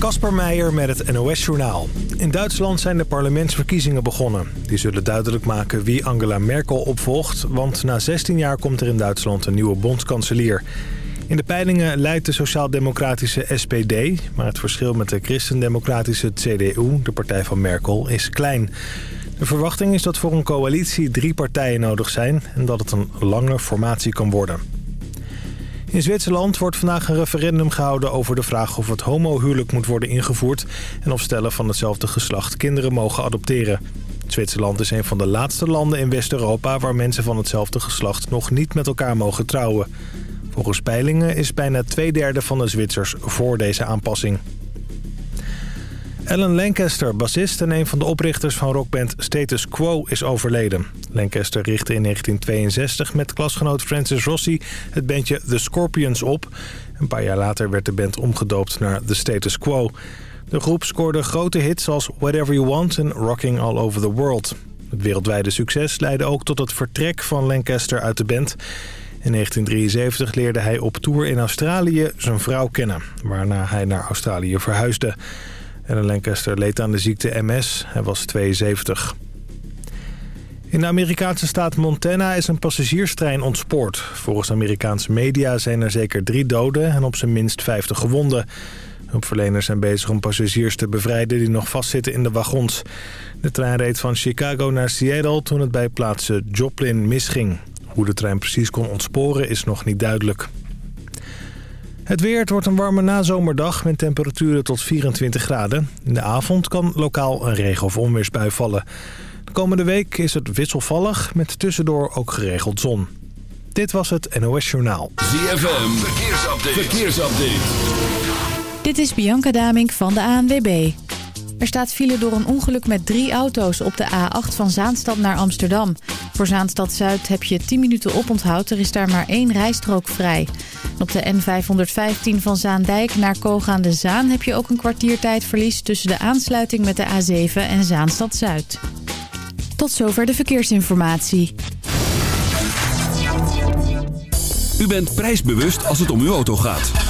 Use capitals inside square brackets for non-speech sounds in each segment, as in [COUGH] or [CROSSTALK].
Kasper Meijer met het NOS-journaal. In Duitsland zijn de parlementsverkiezingen begonnen. Die zullen duidelijk maken wie Angela Merkel opvolgt... want na 16 jaar komt er in Duitsland een nieuwe bondskanselier. In de peilingen leidt de sociaal-democratische SPD... maar het verschil met de christendemocratische CDU, de partij van Merkel, is klein. De verwachting is dat voor een coalitie drie partijen nodig zijn... en dat het een lange formatie kan worden. In Zwitserland wordt vandaag een referendum gehouden over de vraag of het homohuwelijk moet worden ingevoerd... en of stellen van hetzelfde geslacht kinderen mogen adopteren. Zwitserland is een van de laatste landen in West-Europa... waar mensen van hetzelfde geslacht nog niet met elkaar mogen trouwen. Volgens peilingen is bijna twee derde van de Zwitsers voor deze aanpassing. Alan Lancaster, bassist en een van de oprichters van rockband Status Quo, is overleden. Lancaster richtte in 1962 met klasgenoot Francis Rossi het bandje The Scorpions op. Een paar jaar later werd de band omgedoopt naar The Status Quo. De groep scoorde grote hits als Whatever You Want en Rocking All Over The World. Het wereldwijde succes leidde ook tot het vertrek van Lancaster uit de band... In 1973 leerde hij op tour in Australië zijn vrouw kennen, waarna hij naar Australië verhuisde. En Lancaster leed aan de ziekte MS. Hij was 72. In de Amerikaanse staat Montana is een passagierstrein ontspoord. Volgens Amerikaanse media zijn er zeker drie doden en op zijn minst 50 gewonden. Hulpverleners zijn bezig om passagiers te bevrijden die nog vastzitten in de wagons. De trein reed van Chicago naar Seattle toen het bij plaatsen Joplin misging. Hoe de trein precies kon ontsporen is nog niet duidelijk. Het weer, het wordt een warme nazomerdag met temperaturen tot 24 graden. In de avond kan lokaal een regen- of onweersbui vallen. De komende week is het wisselvallig met tussendoor ook geregeld zon. Dit was het NOS Journaal. ZFM, verkeersupdate. verkeersupdate. Dit is Bianca Damink van de ANWB. Er staat file door een ongeluk met drie auto's op de A8 van Zaanstad naar Amsterdam. Voor Zaanstad Zuid heb je 10 minuten oponthoud. Er is daar maar één rijstrook vrij. op de N515 van Zaandijk naar Koog aan de Zaan... heb je ook een kwartiertijdverlies tussen de aansluiting met de A7 en Zaanstad Zuid. Tot zover de verkeersinformatie. U bent prijsbewust als het om uw auto gaat.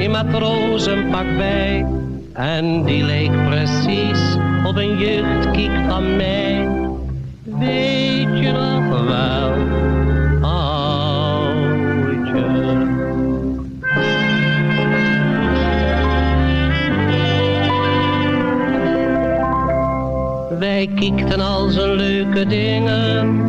in matrozenpak bij. En die leek precies op een jeugdkiek van mij. Weet je nog wel, oudje? Wij kiekten al zijn leuke dingen.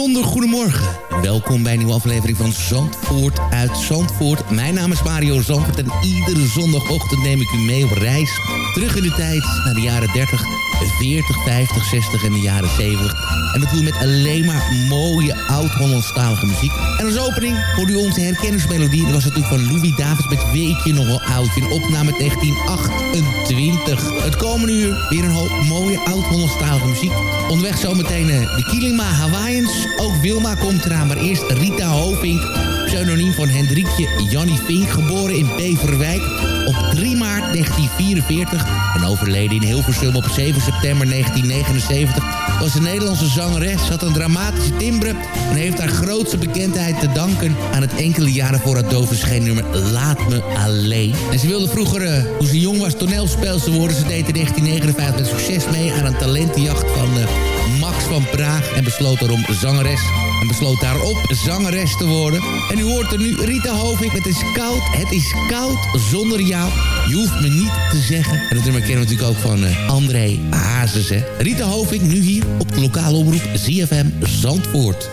Bijzonder goedemorgen. En welkom bij een nieuwe aflevering van Zandvoort uit Zandvoort. Mijn naam is Mario Zandvoort en iedere zondagochtend neem ik u mee op reis. Terug in de tijd naar de jaren 30, 40, 50, 60 en de jaren 70. En dat doen we met alleen maar mooie oud-Hollandstalige muziek. En als opening voor u onze herkenningsmelodie. Dat was natuurlijk van Louis Davids met Weet je nog wel oudje. Een opname 1928. Het komende uur weer een hoop mooie oud-Hollandstalige muziek. Onderweg zometeen eh, de Kilima Hawaiians. Ook Wilma komt eraan, maar eerst Rita Hovink. Pseudoniem van Hendrikje Jannie Vink, geboren in Beverwijk op 3 maart 1944 en overleden in Hilversum op 7 september 1979 was een Nederlandse zangeres, had een dramatische timbre en heeft haar grootste bekendheid te danken aan het enkele jaren voor het dovenscheen nummer Laat Me Alleen. En ze wilde vroeger, eh, toen ze jong was, toneelspeelster worden. Ze deed in 1959 met succes mee aan een talentenjacht van eh, Van Praag en besloot daarom zangeres en besloot daarop zangeres te worden. En u hoort er nu Rita Hovink Het is koud, het is koud zonder jou. Je hoeft me niet te zeggen. En dat nummer kennen we natuurlijk ook van uh, André Hazes. Hè. Rita Hovink nu hier op de lokale omroep ZFM Zandvoort.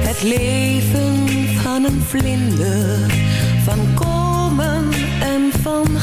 Het leven van een vlinder, van komen en van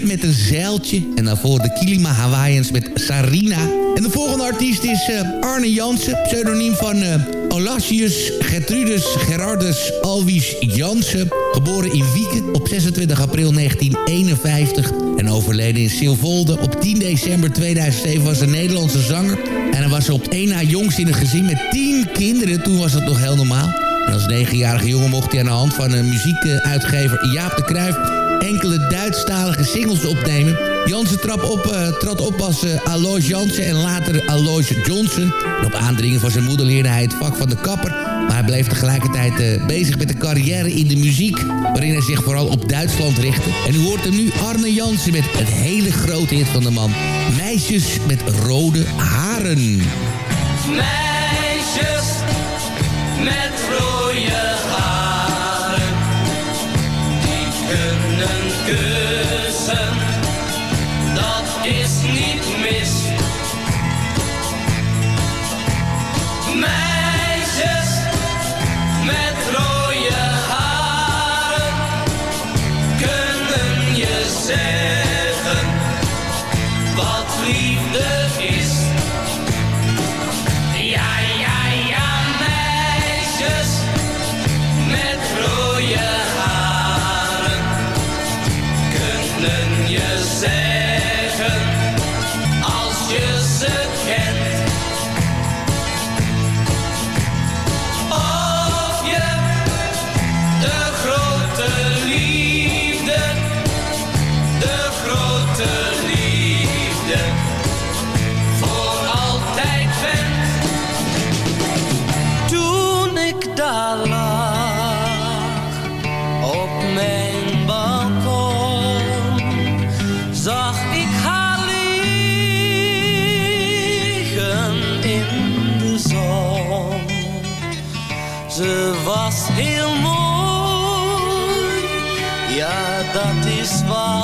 met een zeiltje. En daarvoor de Kilima Hawaiians met Sarina. En de volgende artiest is uh, Arne Jansen, pseudoniem van uh, Olassius Gertrudus Gerardus Alwies Jansen. Geboren in Wieken op 26 april 1951 en overleden in Silvolde op 10 december 2007 was een Nederlandse zanger. En hij was op één na jongst in een gezin met 10 kinderen. Toen was het nog heel normaal. En als negenjarige jongen mocht hij aan de hand van een muziekuitgever Jaap de Cruijff enkele Duitsstalige singles opnemen. Jansen trap op, uh, trad op als uh, Alois Jansen en later Alois Johnson. Op aandringen van zijn moeder leerde hij het vak van de kapper. Maar hij bleef tegelijkertijd uh, bezig met een carrière in de muziek... waarin hij zich vooral op Duitsland richtte. En u hoort hem nu Arne Jansen met het hele grote hit van de man. Meisjes met rode haren. Meisjes met rode is waar.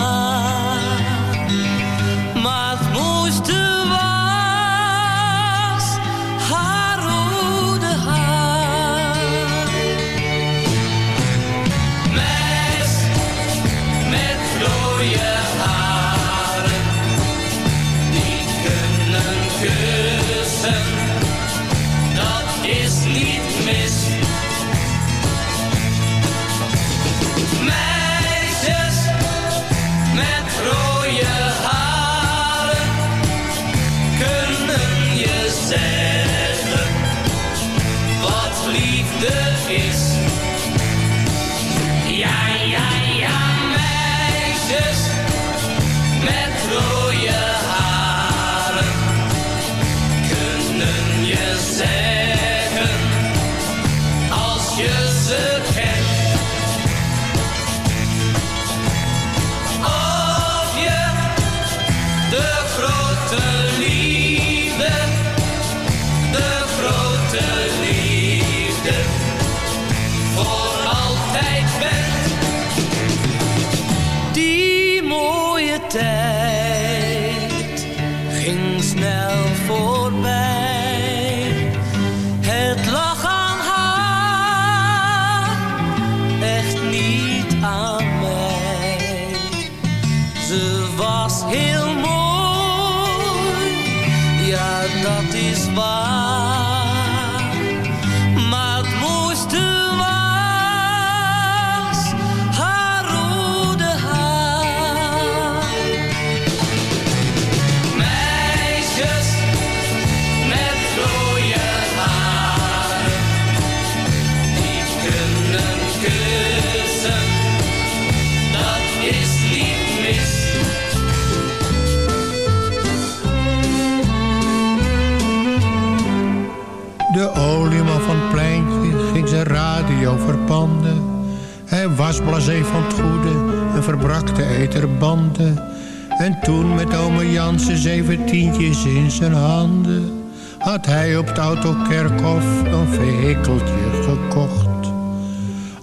Hij was blasé van het goede en verbrak de eterbanden. En toen met ome Jansen zeventientjes in zijn handen... had hij op het autokerkhof een vehikeltje gekocht.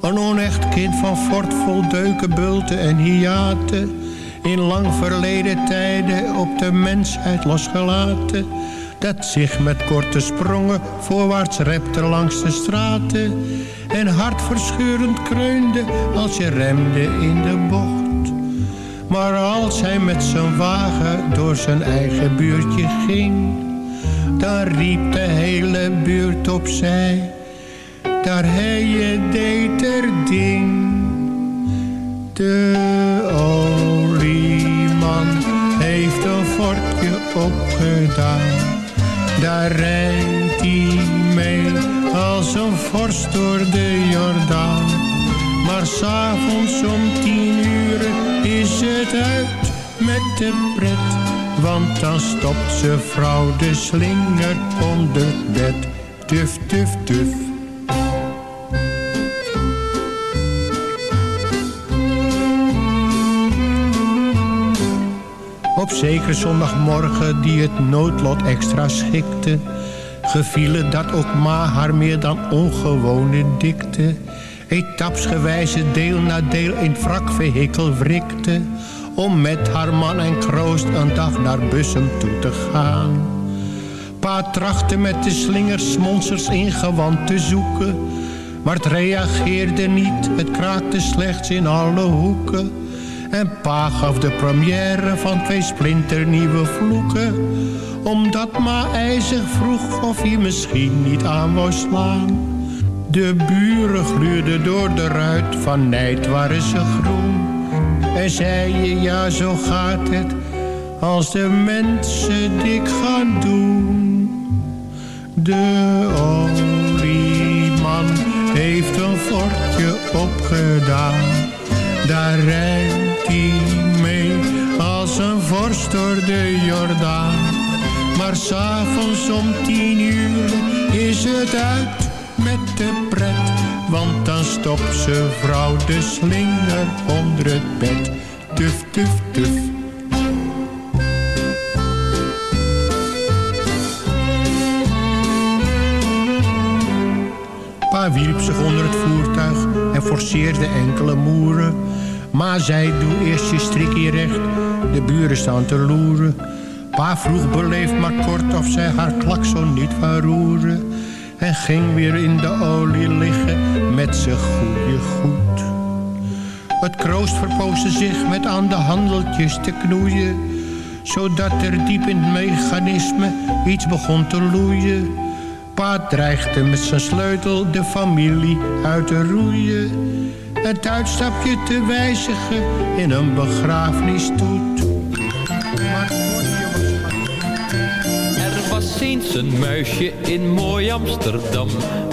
Een onecht kind van fort vol bulten en hiaten... in lang verleden tijden op de mensheid losgelaten... dat zich met korte sprongen voorwaarts repte langs de straten... en hartverscheurend kreunde als je remde in de bocht. Maar als hij met zijn wagen door zijn eigen buurtje ging, dan riep de hele buurt opzij. Daar hij je deed er ding. De olieman heeft een vorkje opgedaan. Daar rijdt hij mee als een vorst door de Jordaan. Maar s'avonds om tien uur is het uit met de pret. Want dan stopt ze vrouw de slinger onder het bed. Tuf, tuf, tuf. Op zekere zondagmorgen die het noodlot extra schikte... gevielen dat ook ma haar meer dan ongewone dikte... etapsgewijze deel na deel in wrakvehikel wrikte... om met haar man en kroost een dag naar Bussum toe te gaan. Pa trachtte met de slingers monsters in gewand te zoeken... maar het reageerde niet, het kraakte slechts in alle hoeken... En pa gaf de première van twee splinternieuwe vloeken. Omdat ma ijzig vroeg of hij misschien niet aan wou slaan. De buren gluurden door de ruit, van nijd waren ze groen. En zeiden ja zo gaat het, als de mensen dik gaan doen. De olieman heeft een fortje opgedaan. Daar rijdt mee als een vorst door de Jordaan. Maar s'avonds om tien uur is het uit met de pret. Want dan stopt ze vrouw de slinger onder het bed. Tuf, tuf, tuf. Pa wierp zich onder het voertuig en forceerde enkele moeren. Maar zei, doe eerst je strikje recht, de buren staan te loeren. Pa vroeg beleefd maar kort of zij haar klakson niet wou roeren. En ging weer in de olie liggen met z'n goede goed. Het kroost verpoosde zich met aan de handeltjes te knoeien. Zodat er diep in het mechanisme iets begon te loeien. Pa dreigde met zijn sleutel de familie uit te roeien. Het uitstapje te wijzigen in een begrafenisstoet. Er was eens een muisje in mooi Amsterdam.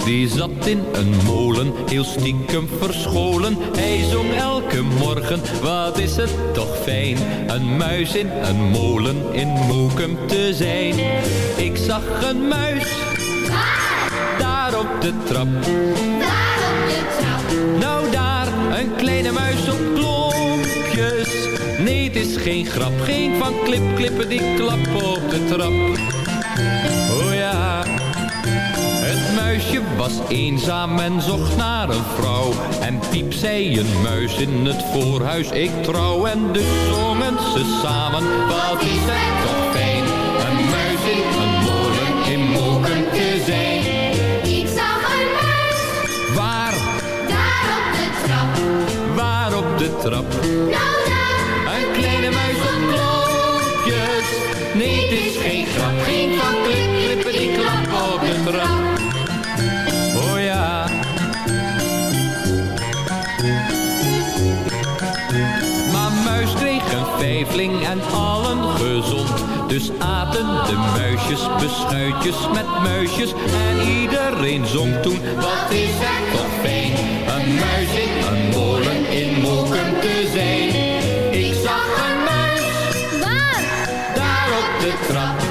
Die zat in een molen, heel stiekem verscholen. Hij zong elke morgen, wat is het toch fijn. Een muis in een molen in Moekum te zijn. Ik zag een muis, daar op de trap. Nou daar, een kleine muis op klompjes. Nee, het is geen grap, geen van klip, klippen die klappen op de trap. Oh ja, het muisje was eenzaam en zocht naar een vrouw. En piep zei een muis in het voorhuis, ik trouw. En dus zongen ze samen, wat is het trap? Een kleine muis op klokjes. Nee, het is geen grap, geen van die klappen op de trap. Oh ja. Maar muis kreeg een vijfling en allen gezond. Dus aten de muisjes beschuitjes met muisjes. En iedereen zong toen, wat is het toch fijn. Een muis in een molen in Moken te zijn. Ik zag een muis, waar, daar op de trap.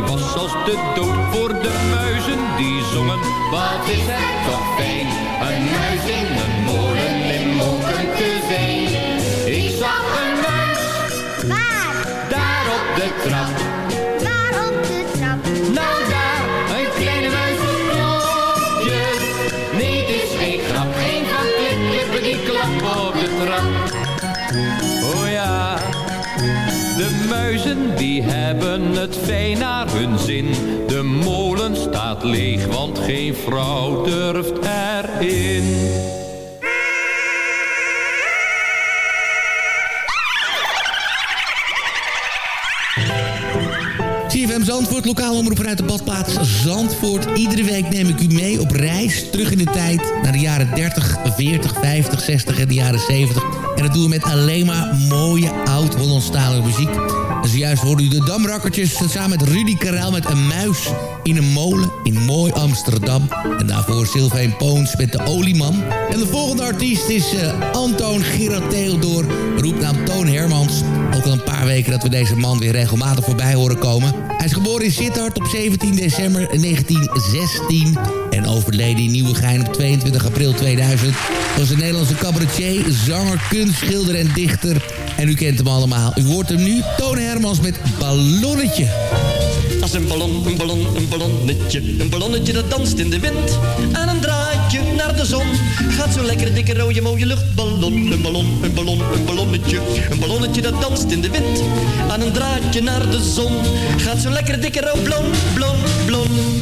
Hij was als de dood voor de muizen die zongen. Wat is het toch fijn, het fijn naar hun zin. De molen staat leeg, want geen vrouw durft erin. CFM Zandvoort, lokaal omroep vanuit de badplaats Zandvoort. Iedere week neem ik u mee op reis terug in de tijd... naar de jaren 30, 40, 50, 60 en de jaren 70. En dat doen we met alleen maar mooie oud-Hollandstalige muziek. Zojuist hoorde u de Damrakkertjes samen met Rudy Karel met een muis in een molen in mooi Amsterdam. En daarvoor Sylvain Poons met de Olieman. En de volgende artiest is eh, Antoon Gerard Theodor, roepnaam Toon Hermans. Ook al een paar weken dat we deze man weer regelmatig voorbij horen komen. Hij is geboren in Sittard op 17 december 1916 en overleden in Nieuwegein op 22 april 2000. Was een Nederlandse cabaretier, zanger, kunstschilder en dichter. En u kent hem allemaal. U hoort hem nu, Toon Hermans met Ballonnetje. Als een ballon, een ballon, een ballonnetje. Een ballonnetje dat danst in de wind. Aan een draadje naar de zon. Gaat zo'n lekker dikke rode mooie luchtballon. Een ballon, een ballon, een ballonnetje. Een ballonnetje dat danst in de wind. Aan een draadje naar de zon. Gaat zo'n lekker dikke rood blon, blon, blon.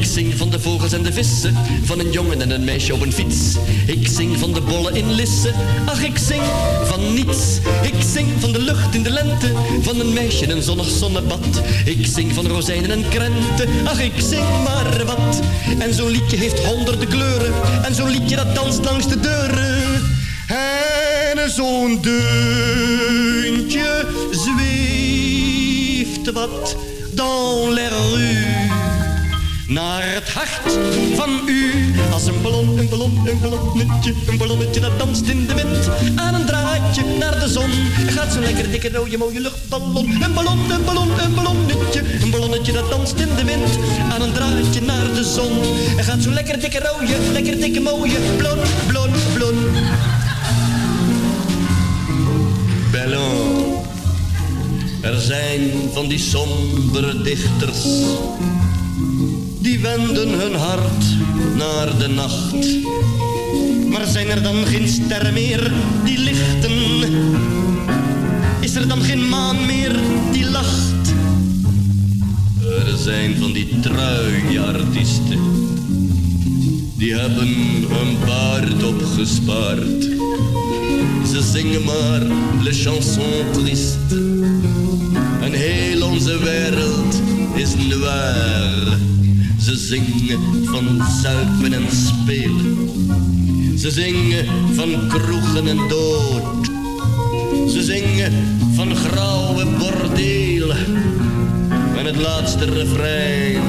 Ik zing van de vogels en de vissen, van een jongen en een meisje op een fiets. Ik zing van de bollen in Lisse, ach ik zing van niets. Ik zing van de lucht in de lente, van een meisje in een zonnig zonnebad. Ik zing van rozijnen en krenten, ach ik zing maar wat. En zo'n liedje heeft honderden kleuren, en zo'n liedje dat danst langs de deuren. En zo'n deuntje zweeft wat dans les naar het hart van u. Als een ballon, een ballon, een ballonnetje, een ballonnetje dat danst in de wind. Aan een draadje naar de zon gaat zo'n lekker dikke rode mooie luchtballon. Een ballon, een ballon, een ballonnetje, een ballonnetje dat danst in de wind. Aan een draadje naar de zon gaat zo'n lekker dikke rode, lekker dikke mooie blon, blon, blon. Ballon. Er zijn van die sombere dichters die wenden hun hart naar de nacht. Maar zijn er dan geen sterren meer die lichten? Is er dan geen maan meer die lacht? Er zijn van die truie artiesten, die hebben hun baard opgespaard. Ze zingen maar le chanson triste. En heel onze wereld is noir. Ze zingen van zuipen en spelen. Ze zingen van kroegen en dood. Ze zingen van grauwe bordelen. En het laatste refrein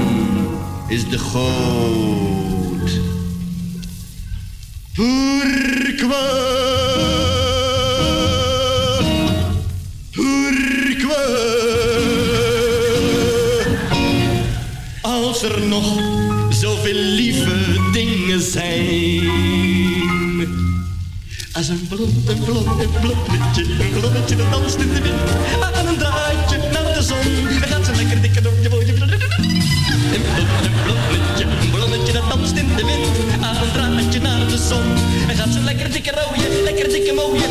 is de goot. Pourquoi? Als er nog zoveel lieve dingen zijn. Als een ballon, een ballon, een ballonnetje, een ballonnetje dat danst in de wind. Aan een draadje naar de zon, dan gaat ze lekker dikke door je. Een ballon, een ballonnetje, een ballonnetje dat danst in de wind. Aan een draadje naar de zon, dan gaat ze lekker dikke rode, lekker dikke mooie.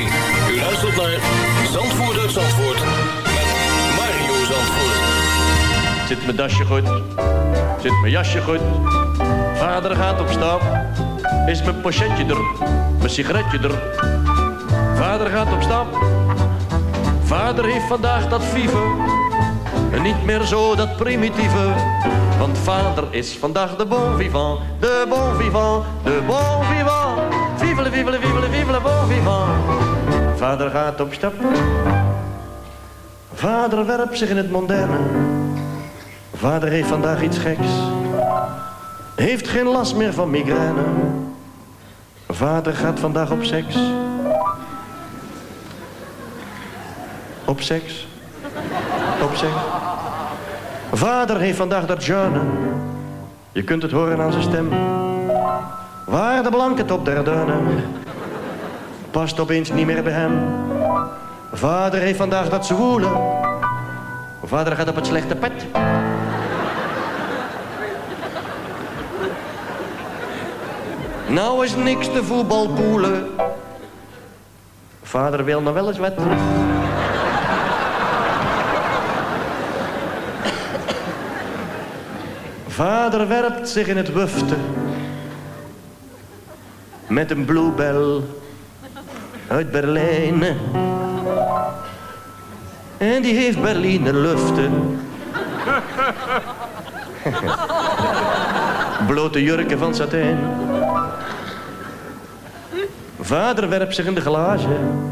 Mijn dasje goed? Zit mijn jasje goed? Vader gaat op stap. Is mijn pochetje er? Mijn sigaretje er? Vader gaat op stap. Vader heeft vandaag dat vieve. En niet meer zo dat primitieve. Want vader is vandaag de bon vivant. De bon vivant, de bon vivant. Vivele, vivele, vivele, vivele, bon vivant. Vader gaat op stap. Vader werpt zich in het moderne. Vader heeft vandaag iets geks. Heeft geen last meer van migraine. Vader gaat vandaag op seks. Op seks. Op seks. Vader heeft vandaag dat jeune. Je kunt het horen aan zijn stem. Waar de blanket op der duinen. Past opeens niet meer bij hem. Vader heeft vandaag dat zwoele. Vader gaat op het slechte pet. Nou is niks te voetbalpoelen. Vader wil nog wel eens wat. Vader werpt zich in het wufte. Met een bluebell uit Berlijn. En die heeft Berliner luften. [LAUGHS] Blote jurken van satijn. Vader werpt zich in de glazen.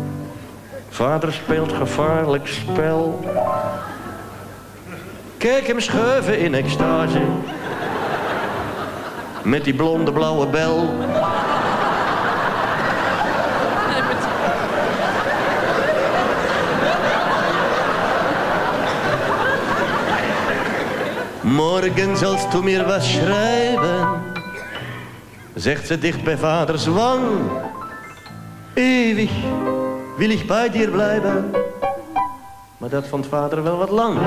Vader speelt gevaarlijk spel. Kijk hem schuiven in extase. Met die blonde blauwe bel. Morgen du mir was schrijven, zegt ze dicht bij vaders wang. Eeuwig wil ik bij dir blijven, maar dat vond vader wel wat lang.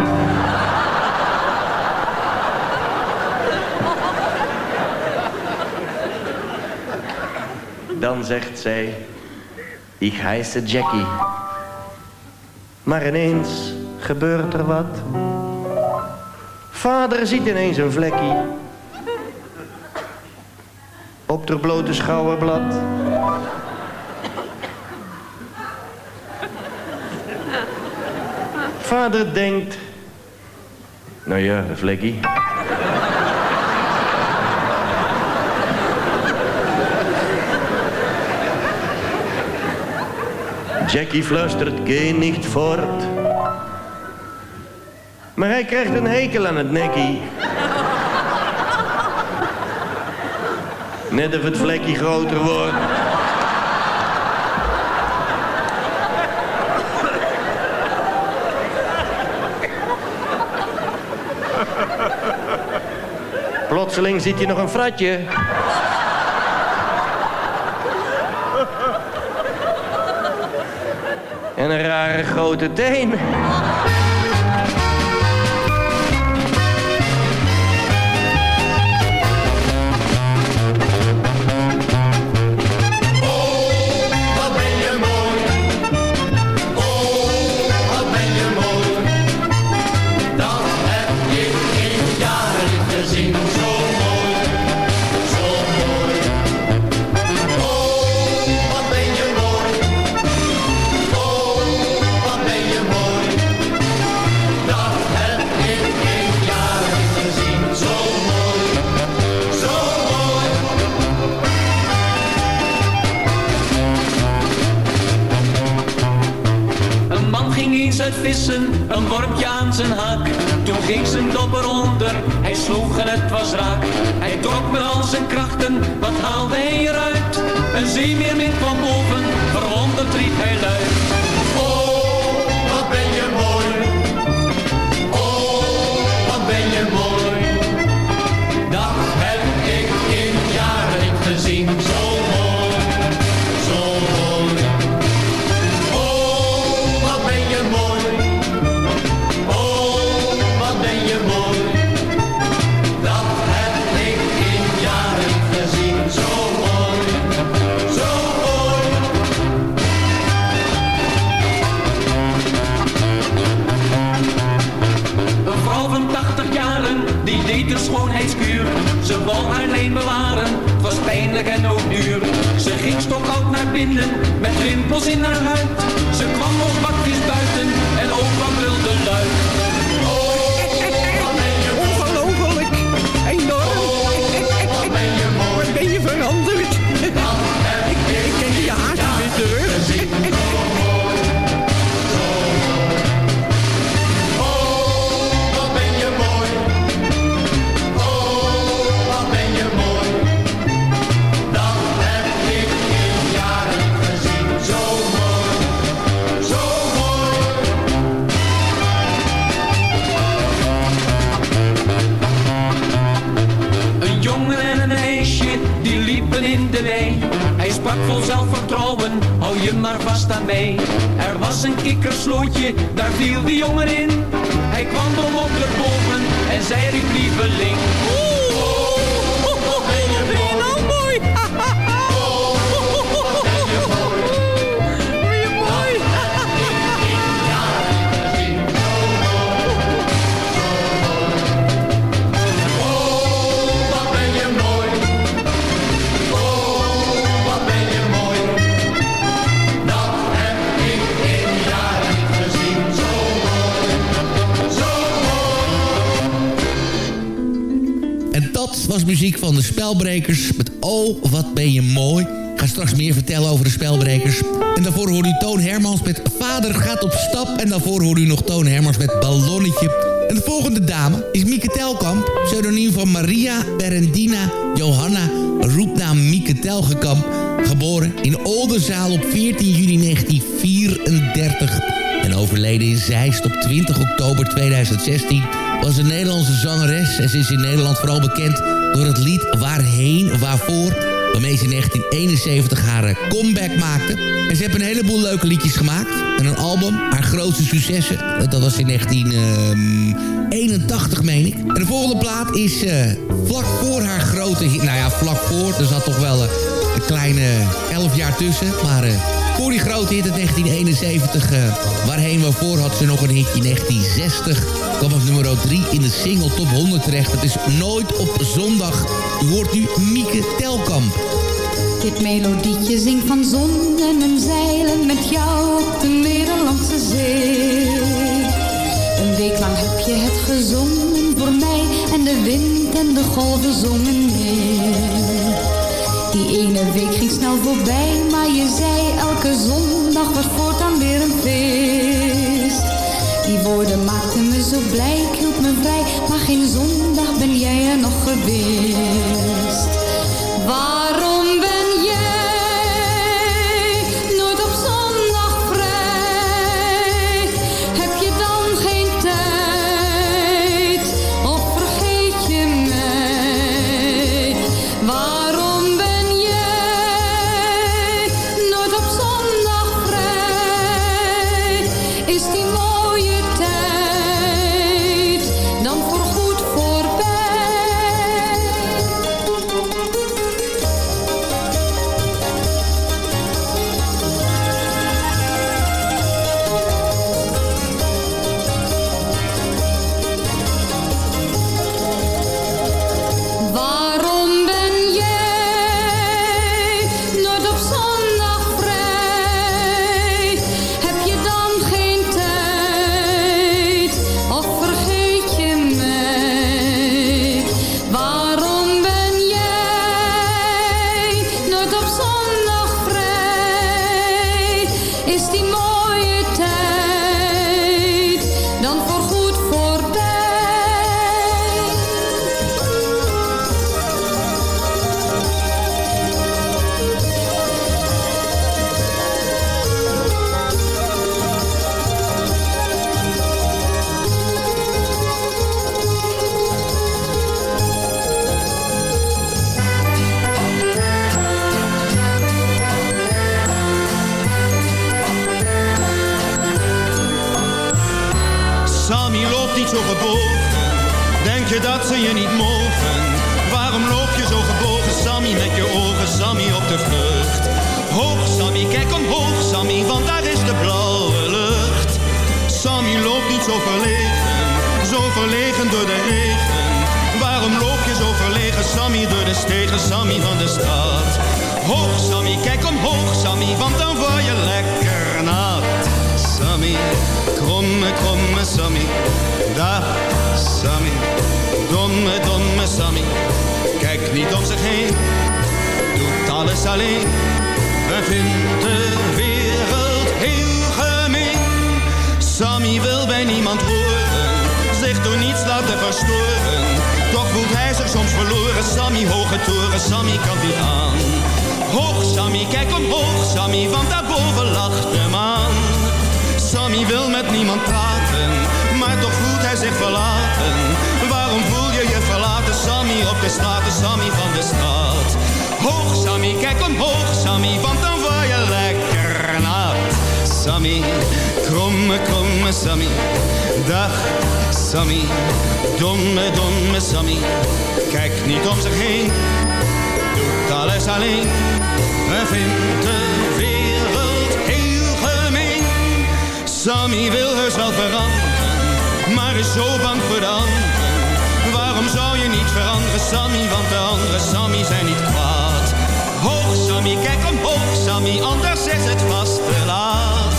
Dan zegt zij, ik heisse Jackie. Maar ineens gebeurt er wat. Vader ziet ineens een vlekkie. Op de blote schouderblad. Vader denkt... Nou ja, een. Jackie fluistert, geen niet voort. Maar hij krijgt een hekel aan het nekkie. Net of het vlekje groter wordt. Plotseling ziet hij nog een fratje. En een rare grote teen. Spelbrekers met Oh, wat ben je mooi. Ik ga straks meer vertellen over de Spelbrekers. En daarvoor hoort u Toon Hermans met Vader gaat op stap. En daarvoor hoort u nog Toon Hermans met Ballonnetje. En de volgende dame is Mieke Telkamp. Pseudoniem van Maria Berendina Johanna, roepnaam Mieke Telgekamp. Geboren in Oldenzaal op 14 juni 1934. En overleden in Zeist op 20 oktober 2016 was een Nederlandse zangeres. En ze is in Nederland vooral bekend door het lied Waarmee ze in 1971 haar eh, comeback maakte. En ze heeft een heleboel leuke liedjes gemaakt. En een album, haar grootste successen. Dat was in 1981, meen ik. En de volgende plaat is eh, vlak voor haar grote. Nou ja, vlak voor. Er zat toch wel eh, een kleine 11 jaar tussen. Maar... voor die grote hit in 1971, eh, waarheen waarvoor had ze nog een hitje in 1960. Kwam op nummer 3 in de single top 100 terecht. Het is nooit op zondag. U hoort nu Mieke Telkamp. Dit melodietje zingt van zonnen en zeilen met jou op de Nederlandse zee. Een week lang heb je het gezongen voor mij en de wind en de golven zongen ene week ging snel voorbij, maar je zei elke zondag wordt voortaan weer een feest. Die woorden maakten me zo blij, ik hield me vrij, maar geen zondag ben jij er nog geweest. Is die Sammy, domme, domme Sammy, kijk niet om zich heen, doet alles alleen en vindt de wereld heel gemeen. Sammy wil heus wel veranderen, maar is zo bang voor de anderen. Waarom zou je niet veranderen, Sammy, want de andere Sammy zijn niet kwaad. Hoog Sammy, kijk omhoog Sammy, anders is het vast te laat.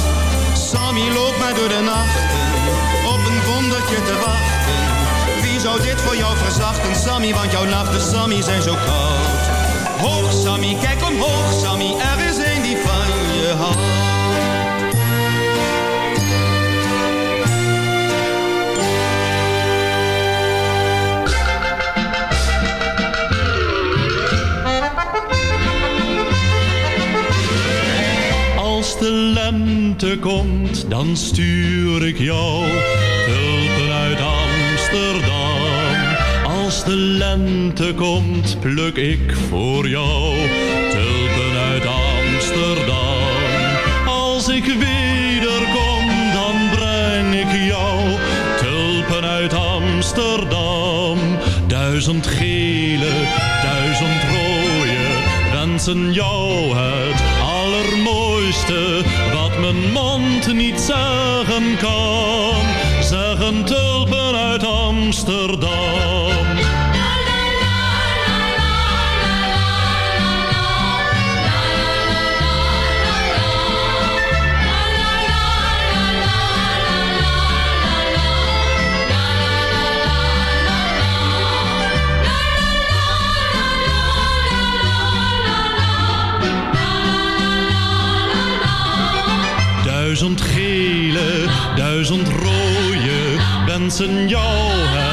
Sammy loopt maar door de nachten, op een wondertje te wachten. Wie zou dit voor jou verzachten, Sammy, want jouw nachten, Sammy, zijn zo koud. Hoog Sammy, kijk omhoog Sammy, er is een die van je houdt. Als de lente komt, dan stuur ik jou Als de lente komt, pluk ik voor jou tulpen uit Amsterdam. Als ik wederkom, dan breng ik jou tulpen uit Amsterdam. Duizend gele, duizend rode, wensen jou het allermooiste wat mijn mond niet zeggen kan. Zeggen tulpen uit Amsterdam. Duizend gele, duizend rode, wensen jou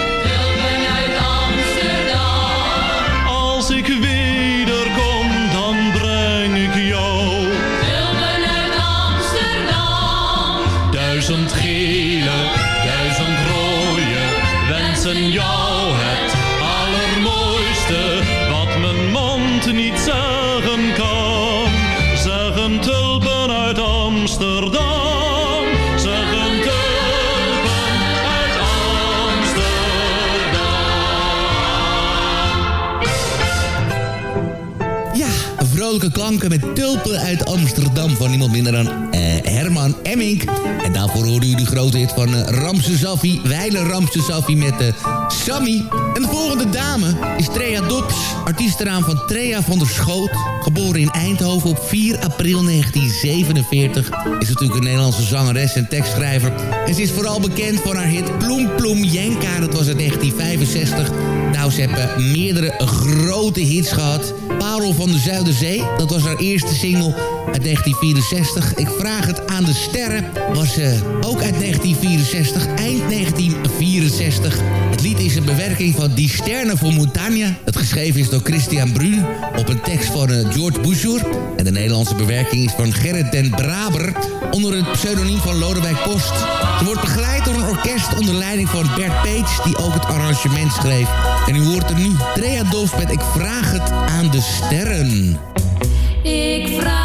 Vrolijke klanken met tulpen uit Amsterdam van niemand minder dan eh, Herman Emmink. En daarvoor hoorde u de grote hit van uh, Ramse Safi, Weiler Ramse met uh, Sammy. En de volgende dame is Trea Dops, artiestenaam van Trea van der Schoot. Geboren in Eindhoven op 4 april 1947. Is natuurlijk een Nederlandse zangeres en tekstschrijver. En ze is vooral bekend van haar hit Ploem Ploem Jenka. Dat was in 1965. Ze hebben meerdere grote hits gehad. Parel van de Zuiderzee, dat was haar eerste single uit 1964. Ik vraag het aan de sterren. Was uh, ook uit 1964, eind 1964. Het lied is een bewerking van Die Sterne voor Montagne. Het geschreven is door Christian Brun op een tekst van eh, George Bouchour. En de Nederlandse bewerking is van Gerrit den Braber... onder het pseudoniem van Lodewijk Post. Ze wordt begeleid door een orkest onder leiding van Bert Peets... die ook het arrangement schreef. En u hoort er nu Trea Dolf met Ik vraag het aan de sterren. Ik vraag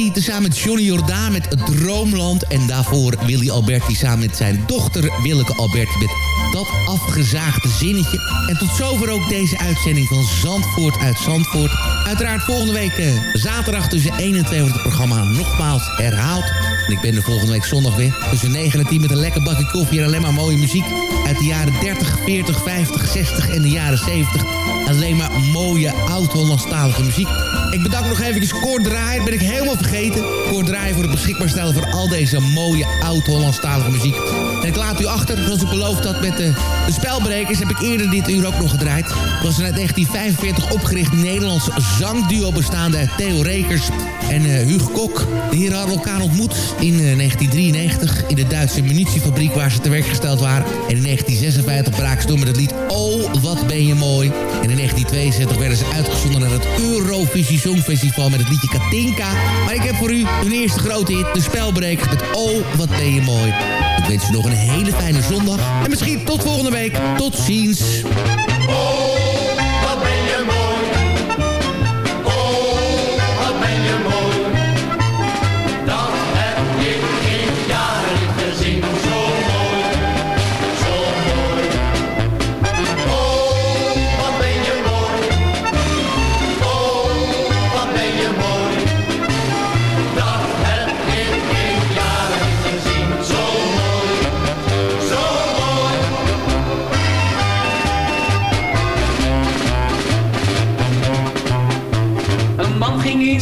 Alberti tezamen met Johnny Jordaan met Droomland. En daarvoor Willy Alberti samen met zijn dochter Willeke Alberti met dat afgezaagde zinnetje. En tot zover ook deze uitzending van Zandvoort uit Zandvoort. Uiteraard volgende week eh, zaterdag tussen 1 en 2 wordt het programma nogmaals herhaald. En ik ben er volgende week zondag weer tussen 9 en 10 met een lekker bakje koffie en alleen maar mooie muziek. Uit de jaren 30, 40, 50, 60 en de jaren 70. Alleen maar mooie oud-Hollandstalige muziek. Ik bedank nog even Koord Draaier, ben ik helemaal vergeten. Koord Draaier voor het beschikbaar stellen van al deze mooie oud-Hollandstalige muziek. En ik laat u achter, zoals ik beloofd had met de, de spelbrekers... heb ik eerder dit uur ook nog gedraaid. Het was een uit 1945 opgericht Nederlands zangduo bestaande uit Theo Rekers en uh, Hugo Kok. De heren hadden elkaar ontmoet in uh, 1993 in de Duitse munitiefabriek waar ze te werk gesteld waren. En in 1956 braken ze door met het lied Oh, wat ben je mooi. En in 1972 werden ze uitgezonden naar het Eurovisie Songfestival met het liedje Katinka. Maar ik heb voor u hun eerste grote hit, de spelbreker met Oh, wat ben je mooi. Ik wens u nog hele fijne zondag. En misschien tot volgende week. Tot ziens.